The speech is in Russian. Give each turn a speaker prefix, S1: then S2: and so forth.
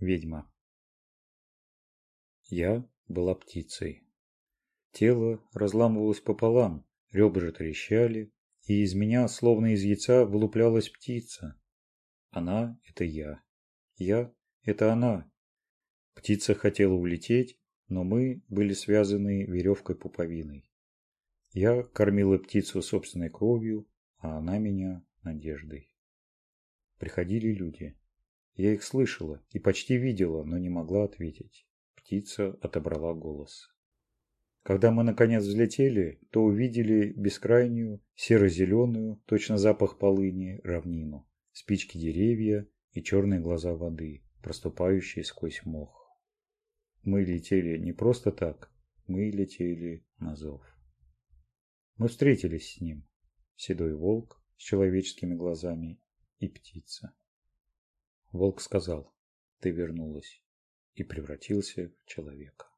S1: ведьма. Я была птицей. Тело разламывалось пополам, ребра трещали, и из меня, словно из яйца, вылуплялась птица. Она — это я. Я — это она. Птица хотела улететь, но мы были связаны веревкой-пуповиной. Я кормила птицу собственной кровью, а она меня — надеждой. Приходили люди. Я их слышала и почти видела, но не могла ответить. Птица отобрала голос. Когда мы наконец взлетели, то увидели бескрайнюю, серо-зеленую, точно запах полыни, равнину, спички деревья и черные глаза воды, проступающие сквозь мох. Мы летели не просто так, мы летели на зов. Мы встретились с ним, седой волк с человеческими глазами и птица волк сказал ты вернулась и превратился в человека